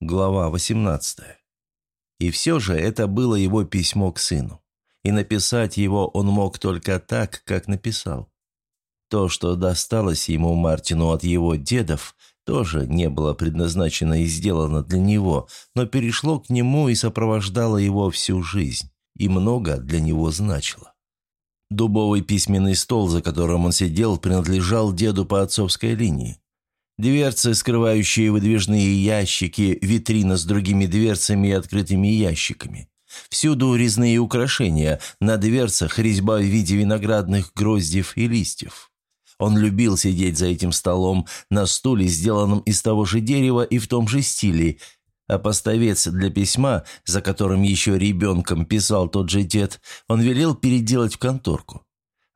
Глава 18. И все же это было его письмо к сыну. И написать его он мог только так, как написал. То, что досталось ему Мартину от его дедов, тоже не было предназначено и сделано для него, но перешло к нему и сопровождало его всю жизнь, и много для него значило. Дубовый письменный стол, за которым он сидел, принадлежал деду по отцовской линии. Дверцы, скрывающие выдвижные ящики, витрина с другими дверцами и открытыми ящиками. Всюду резные украшения, на дверцах резьба в виде виноградных гроздев и листьев. Он любил сидеть за этим столом на стуле, сделанном из того же дерева и в том же стиле, а поставец для письма, за которым еще ребенком писал тот же дед, он велел переделать в конторку.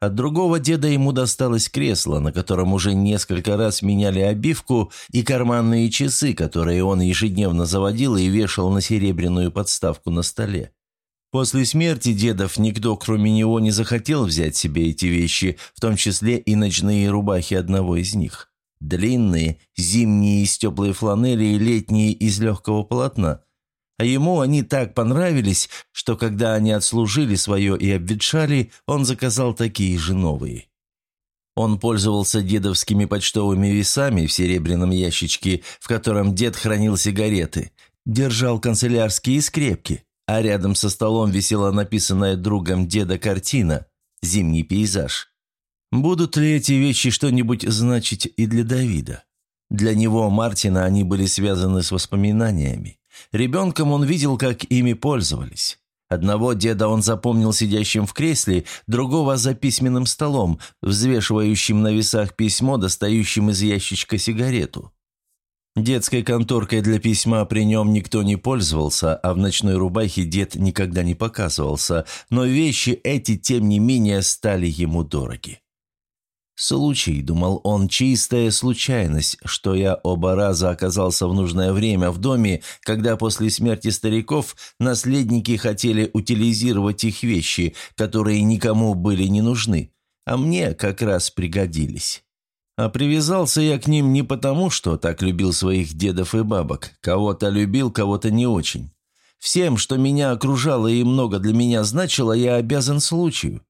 От другого деда ему досталось кресло, на котором уже несколько раз меняли обивку, и карманные часы, которые он ежедневно заводил и вешал на серебряную подставку на столе. После смерти дедов никто, кроме него, не захотел взять себе эти вещи, в том числе и ночные рубахи одного из них. Длинные, зимние из теплой фланели и летние из легкого полотна. А ему они так понравились, что когда они отслужили свое и обветшали, он заказал такие же новые. Он пользовался дедовскими почтовыми весами в серебряном ящичке, в котором дед хранил сигареты, держал канцелярские скрепки, а рядом со столом висела написанная другом деда картина «Зимний пейзаж». Будут ли эти вещи что-нибудь значить и для Давида? Для него, Мартина, они были связаны с воспоминаниями. Ребенком он видел, как ими пользовались. Одного деда он запомнил сидящим в кресле, другого за письменным столом, взвешивающим на весах письмо, достающим из ящичка сигарету. Детской конторкой для письма при нем никто не пользовался, а в ночной рубахе дед никогда не показывался, но вещи эти, тем не менее, стали ему дороги. «Случай», — думал он, — «чистая случайность, что я оба раза оказался в нужное время в доме, когда после смерти стариков наследники хотели утилизировать их вещи, которые никому были не нужны, а мне как раз пригодились». А привязался я к ним не потому, что так любил своих дедов и бабок. Кого-то любил, кого-то не очень. Всем, что меня окружало и много для меня значило, я обязан случаю.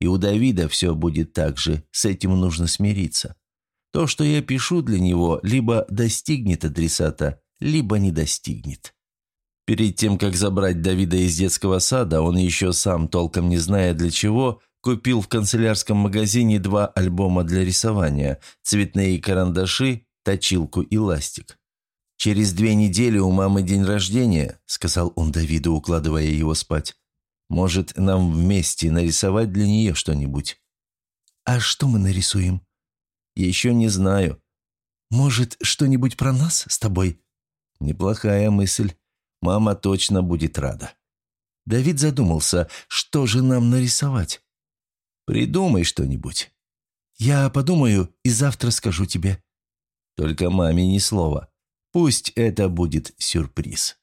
И у Давида все будет так же, с этим нужно смириться. То, что я пишу для него, либо достигнет адресата, либо не достигнет. Перед тем, как забрать Давида из детского сада, он еще сам, толком не зная для чего, Купил в канцелярском магазине два альбома для рисования, цветные карандаши, точилку и ластик. «Через две недели у мамы день рождения», — сказал он Давиду, укладывая его спать. «Может, нам вместе нарисовать для нее что-нибудь?» «А что мы нарисуем?» «Еще не знаю». «Может, что-нибудь про нас с тобой?» «Неплохая мысль. Мама точно будет рада». Давид задумался, что же нам нарисовать. Придумай что-нибудь. Я подумаю и завтра скажу тебе. Только маме ни слова. Пусть это будет сюрприз.